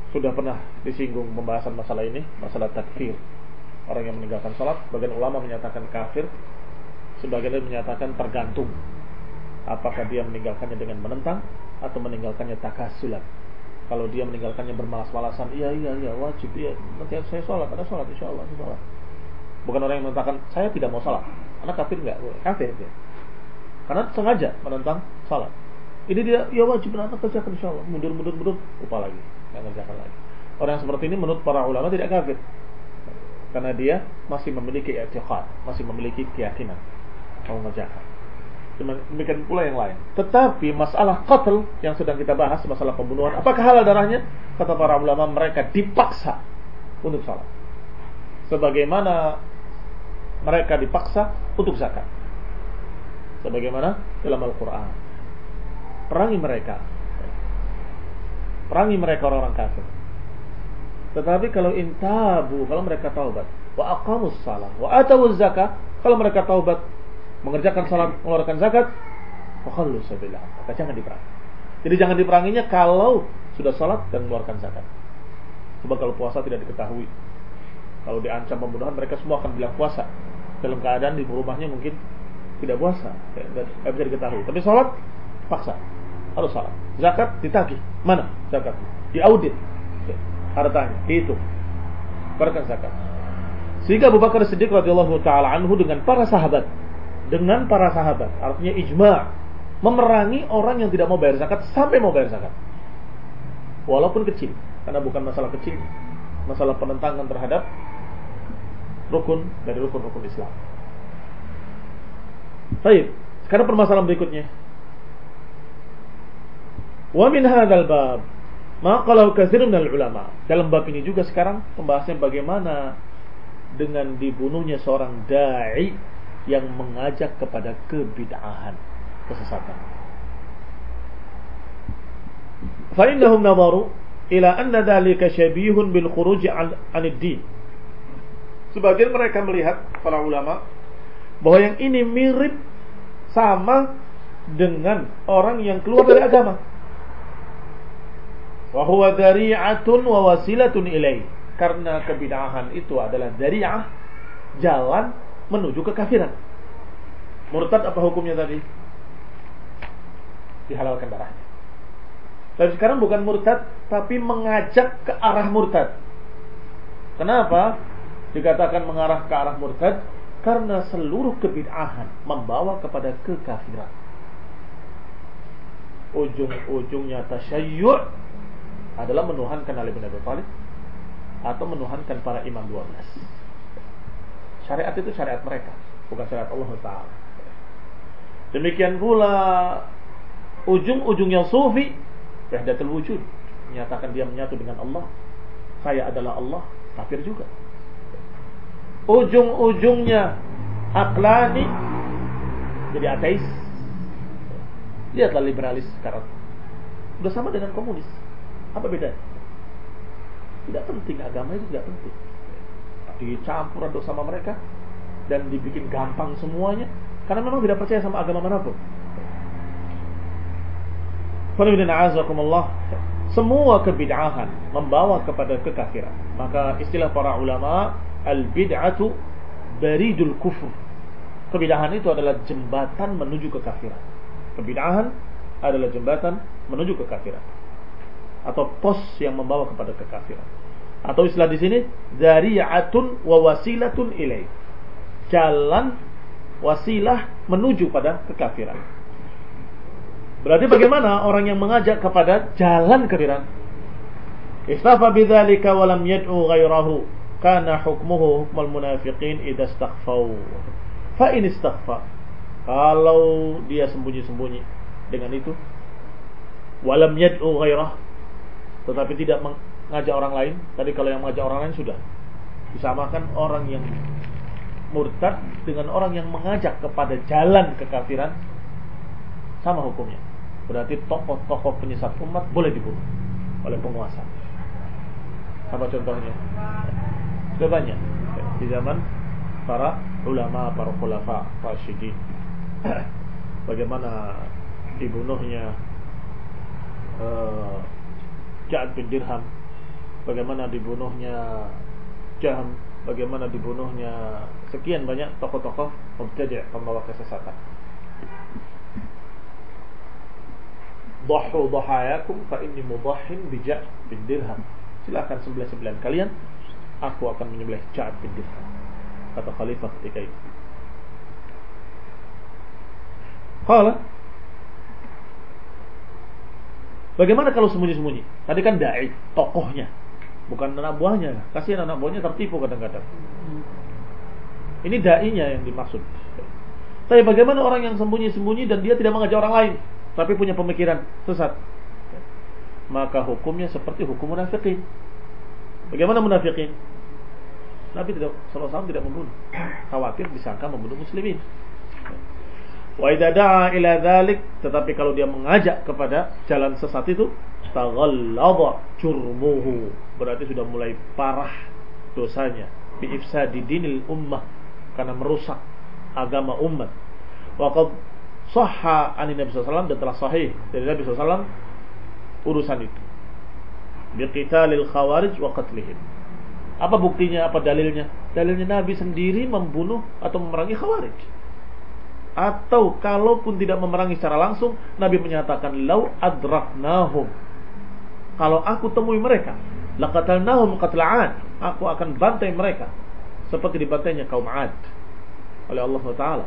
sudah pernah disinggung pembahasan masalah ini, masalah takfir. Orang yang meninggalkan salat, bagian ulama menyatakan kafir, sebagian menyatakan tergantung Apakah dia meninggalkannya dengan menentang atau meninggalkannya takasulan? Kalau dia meninggalkannya bermalas-malasan, iya iya iya wajib, iya nanti saya sholat, ada sholat insya Allah, saya sholat. Bukan orang yang mengatakan saya tidak mau sholat, anak kafir nggak, kafir dia. Karena sengaja menentang sholat. Ini dia, ya wajib anak kerjakan insya Allah, mundur mundur mundur, lupa lagi, nggak kerjakan lagi. Orang yang seperti ini menurut para ulama tidak kafir, karena dia masih memiliki etiqad, masih memiliki keyakinan mau mengerjakan. Demikian pula yang lain. Tetapi masalah qatl yang sedang kita bahas, masalah pembunuhan, apakah halal darahnya? Kata para ulama mereka dipaksa untuk salat. Sebagaimana mereka dipaksa untuk zakat. Sebagaimana dalam Al-Quran. Perangi mereka. Perangi mereka orang-orang kafir. Tetapi kalau intabu, kalau mereka taubat, wa aqamus salah, wa atawuz zakat, kalau mereka taubat, mengerjakan salat, mengeluarkan zakat, fakhallu sabillah. Maka jangan diperangi. Jadi jangan diperanginya kalau sudah salat dan mengeluarkan zakat. Sebab kalau puasa tidak diketahui. Kalau diancam pembunuhan mereka semua akan bilang puasa. Dalam keadaan di rumahnya mungkin tidak puasa, tidak bisa diketahui. Tapi salat paksa, harus salat. Zakat ditagih, mana zakat? Diaudit, hartanya dihitung. Keluarkan zakat. Sehingga Abu Bakar Siddiq radhiyallahu taala anhu dengan para sahabat dengan para sahabat. Artinya ijma memerangi orang yang tidak mau bayar zakat sampai mau bayar zakat. Walaupun kecil, karena bukan masalah kecil, masalah penentangan terhadap rukun dari rukun-rukun Islam. Baik, sekarang permasalahan berikutnya. Wa min hadzal bab maka kalau katsirun minal ulama. Dalam bab ini juga sekarang pembahasannya bagaimana dengan dibunuhnya seorang dai yang mengajak kepada kebid'ahan, kesesatan. Nadaru ila dhalika syabihun bil khuruj an din. Sebagian mereka melihat para ulama bahwa yang ini mirip sama dengan orang yang keluar dari agama. Wa huwa dari'atun wa wasilatun ilaih. Karena kebid'ahan itu adalah dari'ah, jalan menuju kekafiran. Murtad apa hukumnya tadi? Dihalalkan darahnya. Tapi sekarang bukan murtad, tapi mengajak ke arah murtad. Kenapa? Dikatakan mengarah ke arah murtad karena seluruh kebid'ahan membawa kepada kekafiran. Ujung-ujungnya tasyayyu' adalah menuhankan Ali bin Abi Thalib atau menuhankan para imam 12. Syariat itu syariat mereka, bukan syariat Allah Taala. Demikian pula ujung-ujungnya sufi wahdatul wujud, menyatakan dia menyatu dengan Allah. Saya adalah Allah, kafir juga. Ujung-ujungnya aklani jadi ateis. Lihatlah liberalis sekarang. Sudah sama dengan komunis. Apa bedanya? Tidak penting agama itu tidak penting dicampur aduk sama mereka dan dibikin gampang semuanya karena memang tidak percaya sama agama mana pun. Semua kebid'ahan membawa kepada kekafiran. Maka istilah para ulama al-bid'atu baridul kufur. Kebid'ahan itu adalah jembatan menuju kekafiran. Kebid'ahan adalah jembatan menuju kekafiran atau pos yang membawa kepada kekafiran. Atau istilah di sini zari'atun wa wasilatun ilai. Jalan wasilah menuju pada kekafiran. Berarti bagaimana orang yang mengajak kepada jalan kekafiran? Istafa bidzalika wa lam yad'u ghairahu kana hukmuhu hukmal munafiqin idza istaghfau. Fa in istaghfa kalau dia sembunyi-sembunyi dengan itu walam yad'u ghairah tetapi tidak ngajak orang lain. Tadi kalau yang mengajak orang lain sudah disamakan orang yang murtad dengan orang yang mengajak kepada jalan kekafiran sama hukumnya. Berarti tokoh-tokoh penyesat umat boleh dibunuh oleh penguasa. Apa contohnya? Sudah banyak di zaman para ulama, para khulafa, rasyidin. [CLEARS THROAT] Bagaimana dibunuhnya uh, Ja'ad bin Dirham bagaimana dibunuhnya Jaham, bagaimana dibunuhnya sekian banyak tokoh-tokoh mubtadi' pembawa kesesatan. dhahu dhahayakum fa inni mudahhin bi Ja' bin dirham. Silakan sembelih sembilan kalian, aku akan menyembelih Ja' bin dirham. Kata khalifah ketika itu. Qala Bagaimana kalau sembunyi-sembunyi? Tadi kan dai, tokohnya, bukan anak buahnya. Kasihan anak buahnya tertipu kadang-kadang. Ini dai-nya yang dimaksud. Tapi bagaimana orang yang sembunyi-sembunyi dan dia tidak mengajak orang lain, tapi punya pemikiran sesat? Maka hukumnya seperti hukum munafikin. Bagaimana munafikin? Nabi tidak SAW tidak membunuh. Khawatir disangka membunuh muslimin. Wa ila dzalik, tetapi kalau dia mengajak kepada jalan sesat itu, taghallaba jurmuhu. Berarti sudah mulai parah dosanya bi ifsadi dinil ummah karena merusak agama umat. Wa qad sahha an Nabi sallallahu dan telah sahih dari Nabi sallallahu urusan itu. Bi qitalil khawarij wa qatlihim. Apa buktinya? Apa dalilnya? Dalilnya Nabi sendiri membunuh atau memerangi khawarij atau kalaupun tidak memerangi secara langsung Nabi menyatakan lau adraknahum kalau aku temui mereka laqatalnahum qatla'an aku akan bantai mereka seperti dibantainya kaum 'ad oleh Allah taala.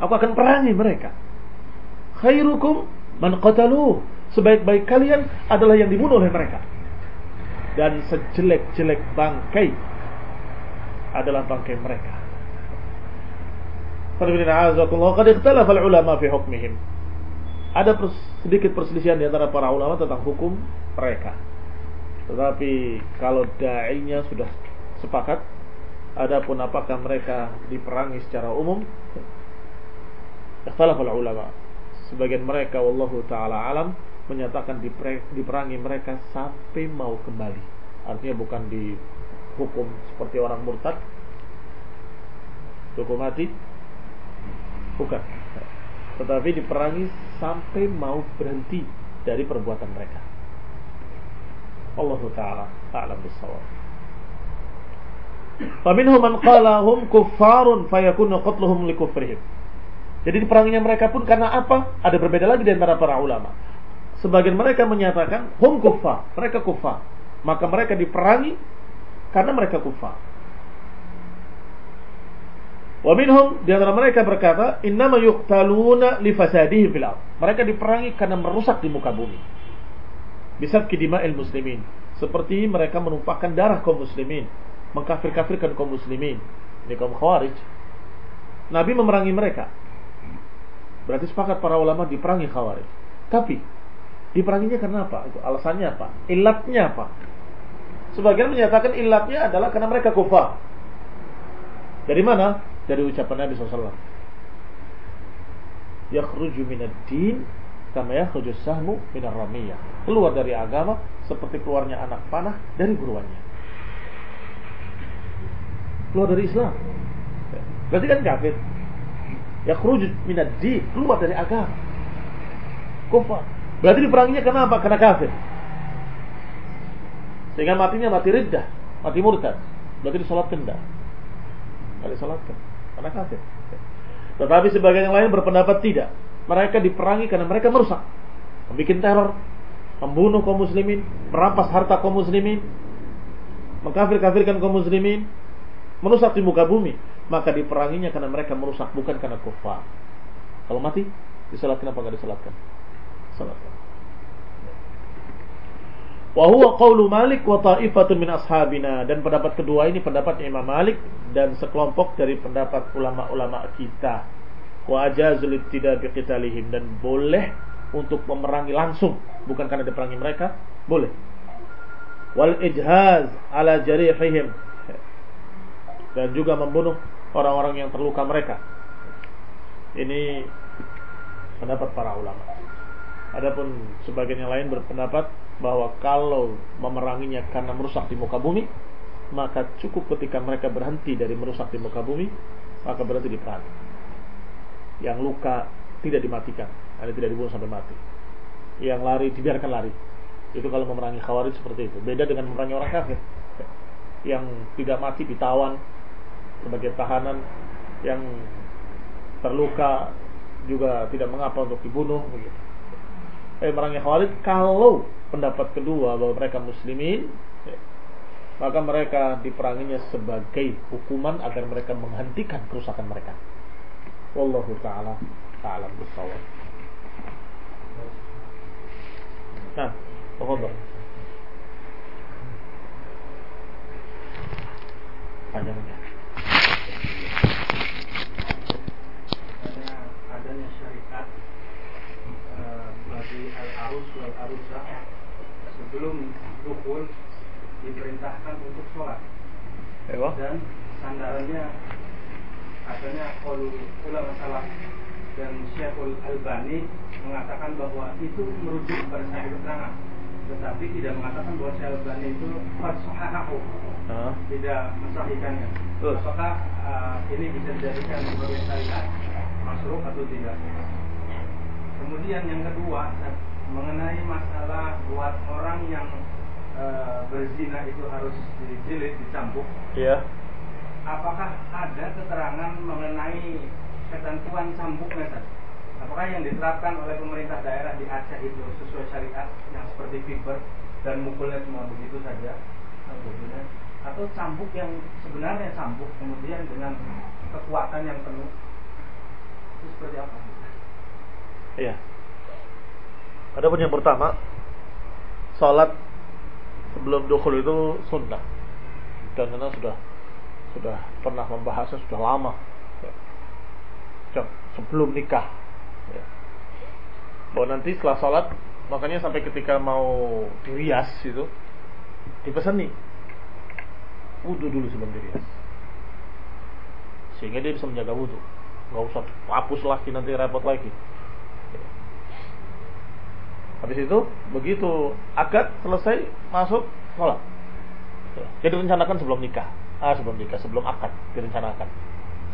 Aku akan perangi mereka. Khairukum man qataluh. Sebaik-baik kalian adalah yang dibunuh oleh mereka. Dan sejelek-jelek bangkai adalah bangkai mereka. Qad ulama fi hukmihim. Ada sedikit perselisihan di antara para ulama tentang hukum mereka. Tetapi kalau dai-nya sudah sepakat, adapun apakah mereka diperangi secara umum? Ikhtalafa ulama. Sebagian mereka wallahu taala alam menyatakan diperangi mereka sampai mau kembali. Artinya bukan dihukum seperti orang murtad, hukum mati, Bukan. Tetapi diperangi sampai mau berhenti dari perbuatan mereka. Allah Ta'ala a'lam bisawab. Faminhum man qala hum kuffarun fayakunu qatluhum likufrihim. Jadi diperanginya mereka pun karena apa? Ada berbeda lagi di antara para ulama. Sebagian mereka menyatakan hum kuffar, mereka kufar. Maka mereka diperangi karena mereka kufar. Wa minhum di antara mereka berkata, "Innama yuqtaluna li fasadihi fil Mereka diperangi karena merusak di muka bumi. Bisa kidima'il muslimin. Seperti mereka menumpahkan darah kaum muslimin, mengkafir-kafirkan kaum muslimin. Ini kaum khawarij. Nabi memerangi mereka. Berarti sepakat para ulama diperangi khawarij. Tapi diperanginya karena apa? Alasannya apa? Ilatnya apa? Sebagian menyatakan ilatnya adalah karena mereka kufar. Dari mana? Dari ucapan Nabi SAW yakhruju minad din kama yakhruju sahmu minar ramiyah keluar dari agama seperti keluarnya anak panah dari buruannya keluar dari Islam. Berarti kan kafir. Yakhruju minad din keluar dari agama. Kufar. Berarti diperanginya kenapa? Karena kafir. Sehingga matinya mati riddah mati murtad. Berarti disolatkan tidak disolatkan karena kafir. Tetapi sebagian yang lain berpendapat tidak. Mereka diperangi karena mereka merusak, membuat teror, membunuh kaum muslimin, merampas harta kaum muslimin, mengkafir-kafirkan kaum muslimin, merusak di muka bumi. Maka diperanginya karena mereka merusak, bukan karena kufar. Kalau mati, disalatkan apa enggak disalatkan? Salatkan. Wa huwa Malik wa ta'ifatun min ashabina dan pendapat kedua ini pendapat Imam Malik dan sekelompok dari pendapat ulama-ulama kita. Wa ajazul tidak biqitalihim dan boleh untuk memerangi langsung bukan karena diperangi mereka, boleh. Wal ijhaz ala jarihihim dan juga membunuh orang-orang yang terluka mereka. Ini pendapat para ulama. Adapun sebagian yang lain berpendapat bahwa kalau memeranginya karena merusak di muka bumi, maka cukup ketika mereka berhenti dari merusak di muka bumi, maka berhenti diperangi. Yang luka tidak dimatikan, ada tidak dibunuh sampai mati. Yang lari dibiarkan lari. Itu kalau memerangi khawarij seperti itu. Beda dengan memerangi orang kafir. Yang tidak mati ditawan sebagai tahanan, yang terluka juga tidak mengapa untuk dibunuh begitu. eh merangnya Khalid kalau pendapat kedua bahwa mereka muslimin ya, maka mereka diperanginya sebagai hukuman agar mereka menghentikan kerusakan mereka. Wallahu taala a'lam bissawab. Nah, tafadhol. Panjangnya. adanya syariat eh, bagi al-arus wal arusah dukul diperintahkan untuk sholat Ewa. dan sandarannya adanya ulama salaf dan Syekhul Albani mengatakan bahwa itu merujuk pada satu keterangan tetapi tidak mengatakan bahwa Syekh Albani itu fasohahahu Hah? tidak mensahihkannya Terus? apakah uh, ini bisa dijadikan sebagai syariat masuk atau tidak kemudian yang kedua mengenai masalah buat orang yang uh, berzina itu harus dijilid dicambuk Iya. apakah ada keterangan mengenai ketentuan cambuknya Ustaz? Apakah yang diterapkan oleh pemerintah daerah di Aceh itu sesuai syariat yang seperti fiber dan mukulnya cuma begitu saja atau cambuk yang sebenarnya cambuk kemudian dengan kekuatan yang penuh itu seperti apa? Iya. Adapun yang pertama, salat sebelum dukhul itu sunnah. Dan Anda sudah sudah pernah membahasnya sudah lama. Ya. Sebelum nikah. Ya. Bahwa nanti setelah salat, makanya sampai ketika mau dirias itu dipesani wudhu dulu sebelum dirias. Sehingga dia bisa menjaga wudhu. Nggak usah hapus lagi nanti repot lagi. Habis itu begitu akad selesai masuk sholat. Jadi rencanakan sebelum nikah, ah sebelum nikah, sebelum akad direncanakan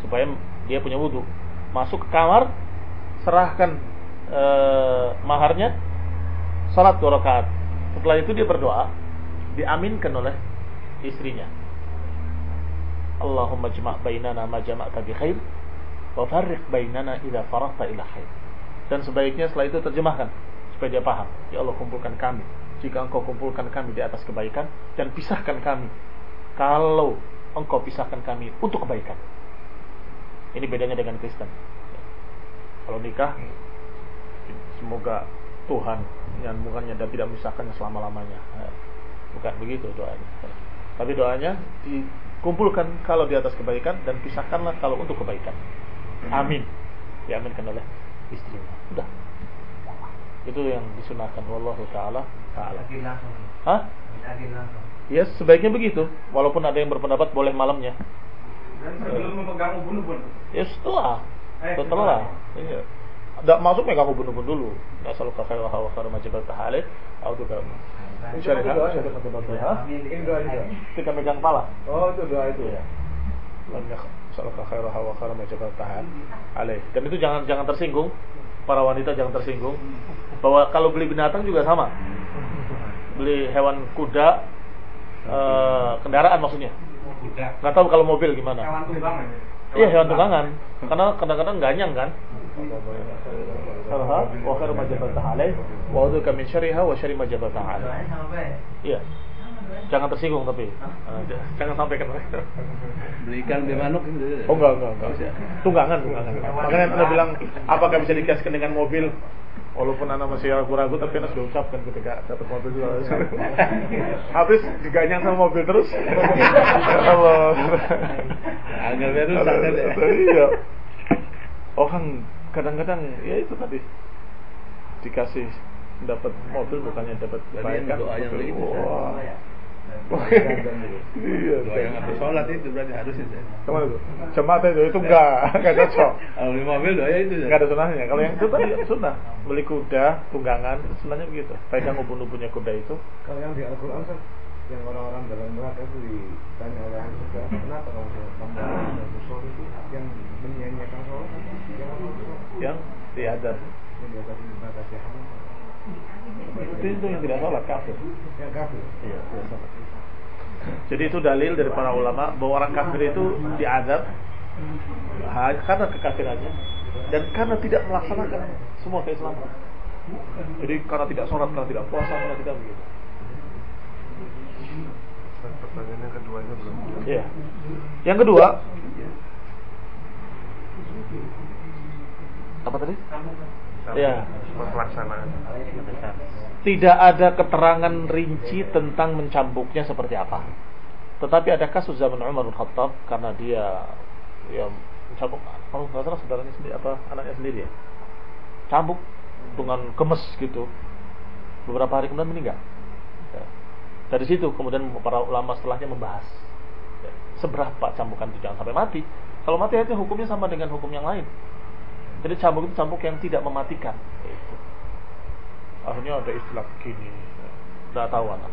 supaya dia punya wudhu. Masuk ke kamar, serahkan eh, maharnya, sholat dua rakaat. Setelah itu dia berdoa, diaminkan oleh istrinya. Allahumma jma' bainana ma jama'ta bi khair wa farriq bainana idza faragta ila khair. Dan sebaiknya setelah itu terjemahkan supaya dia paham. Ya Allah kumpulkan kami jika engkau kumpulkan kami di atas kebaikan dan pisahkan kami kalau engkau pisahkan kami untuk kebaikan. Ini bedanya dengan Kristen. Kalau nikah semoga Tuhan yang bukannya dan tidak memisahkannya selama-lamanya. Bukan begitu doanya. Tapi doanya dikumpulkan kalau di atas kebaikan dan pisahkanlah kalau untuk kebaikan. Amin. Diaminkan oleh istrinya. Sudah. Itu yang disunahkan wallahu taala taala. Hah? Ya sebaiknya begitu. Walaupun ada yang berpendapat boleh malamnya. Dan sebelum memegang ubun-ubun. Ya setelah. Eh, Setelah. Iya. Tidak masuk megang ubun-ubun dulu. Asal khair wa wa khair majabal tahale. Audu ka. Syariah, syariah majabal tahale. Ini doa juga. Kita megang kepala. Oh itu doa itu ya. Masalahka khairaha wa khaira ma jabaltaha alaih. Dan itu jangan jangan tersinggung. Para wanita jangan tersinggung bahwa kalau beli binatang juga sama. Beli hewan kuda eh, kendaraan maksudnya. Nggak tahu kalau mobil gimana. Hewan tunggangan. Iya hewan tunggangan. Karena kadang-kadang ganyang kan. Wa khaira ma alaih wa udzuka min syarriha wa ma jabaltaha alaih. Iya. Jangan tersinggung tapi. Eh, jangan sampaikan mereka. Belikan beli manuk gitu. Oh enggak, enggak, enggak. Tunggangan, tunggangan. Makanya anda bilang apakah bisa dikiaskan dengan mobil? Walaupun anda masih ragu-ragu, tapi anda sudah ucapkan ketika dapat mobil juga. Habis diganyang sama mobil terus. Allah. Kan ya. Iya. Oh kan kadang-kadang ya itu tadi dikasih dapat mobil bukannya dapat kebaikan. doa yang begitu, Wah. Iya. Doa yang habis sholat itu berarti harus itu. Ke mana itu? Jemaat itu itu enggak, enggak cocok. [LAUGHS] Kalau beli mobil doa itu. ya. Enggak ada sunahnya. Kalau yang itu tadi sunnah. Beli kuda, tunggangan, itu sunnahnya begitu. Pegang ubun-ubunnya kuda itu. Kalau yang di Al-Quran kan yang orang-orang dalam neraka itu ditanya oleh ahli surga kenapa kamu membangun musuh itu yang menyanyiakan sholat yang sholat Yang diadar. yang Itu, itu yang tidak sholat, kafir. yang kafir Iya, tidak sholat. Jadi itu dalil dari para ulama bahwa orang kafir itu diadab ha- karena kekafirannya dan karena tidak melaksanakan semua keislaman. Jadi karena tidak sholat, karena tidak puasa, karena tidak begitu. Pertanyaan yang keduanya belum Iya. Yang kedua, apa tadi? Pelaksanaan Tidak ada keterangan rinci tentang mencambuknya seperti apa. Tetapi ada kasus zaman Umar bin Khattab karena dia ya mencambuk kalau nggak salah saudaranya sendiri apa anaknya sendiri ya. Cambuk dengan gemes gitu. Beberapa hari kemudian meninggal. Ya. Dari situ kemudian para ulama setelahnya membahas ya, seberapa cambukan itu jangan sampai mati. Kalau mati itu hukumnya sama dengan hukum yang lain. Jadi cambuk itu cambuk yang tidak mematikan. Akhirnya ada istilah begini. Tidak tahu anak.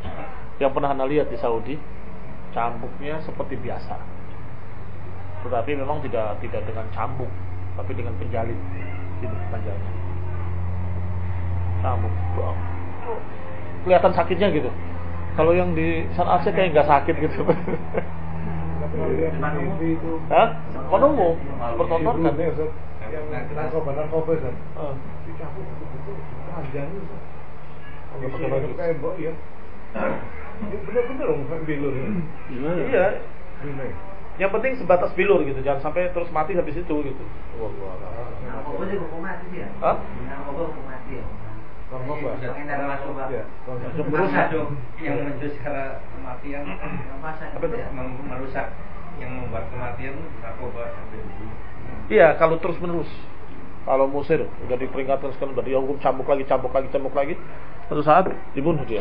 Yang pernah anda lihat di Saudi, cambuknya seperti biasa. Tetapi memang tidak tidak dengan cambuk, tapi dengan penjalin. Gitu panjangnya. Cambuk. Kelihatan sakitnya gitu. Kalau yang di San Aceh kayak nggak sakit gitu. [LAUGHS] Hah? Menunggu, bertonton kan? Yang narkoba narkoba Ustaz. Ah. dicabut betul-betul panjang. Nggak pakai baju. kayak mbok ya. Ya bener-bener dong kayak bilur ya. Iya. Yang penting sebatas bilur gitu, jangan sampai terus mati habis itu gitu. Narkoba juga hukum mati dia. Hah? Narkoba hukum mati ya. Narkoba. Pengedar narkoba. Ya, Yang Masa merusak. dong yang menjus karena kematian Apa itu? ya. merusak yang membuat kematian narkoba sampai di sini. Iya, kalau terus menerus. Kalau musir udah diperingatkan sekali, udah dia hukum cambuk lagi, cambuk lagi, cambuk lagi. Satu saat dibunuh dia.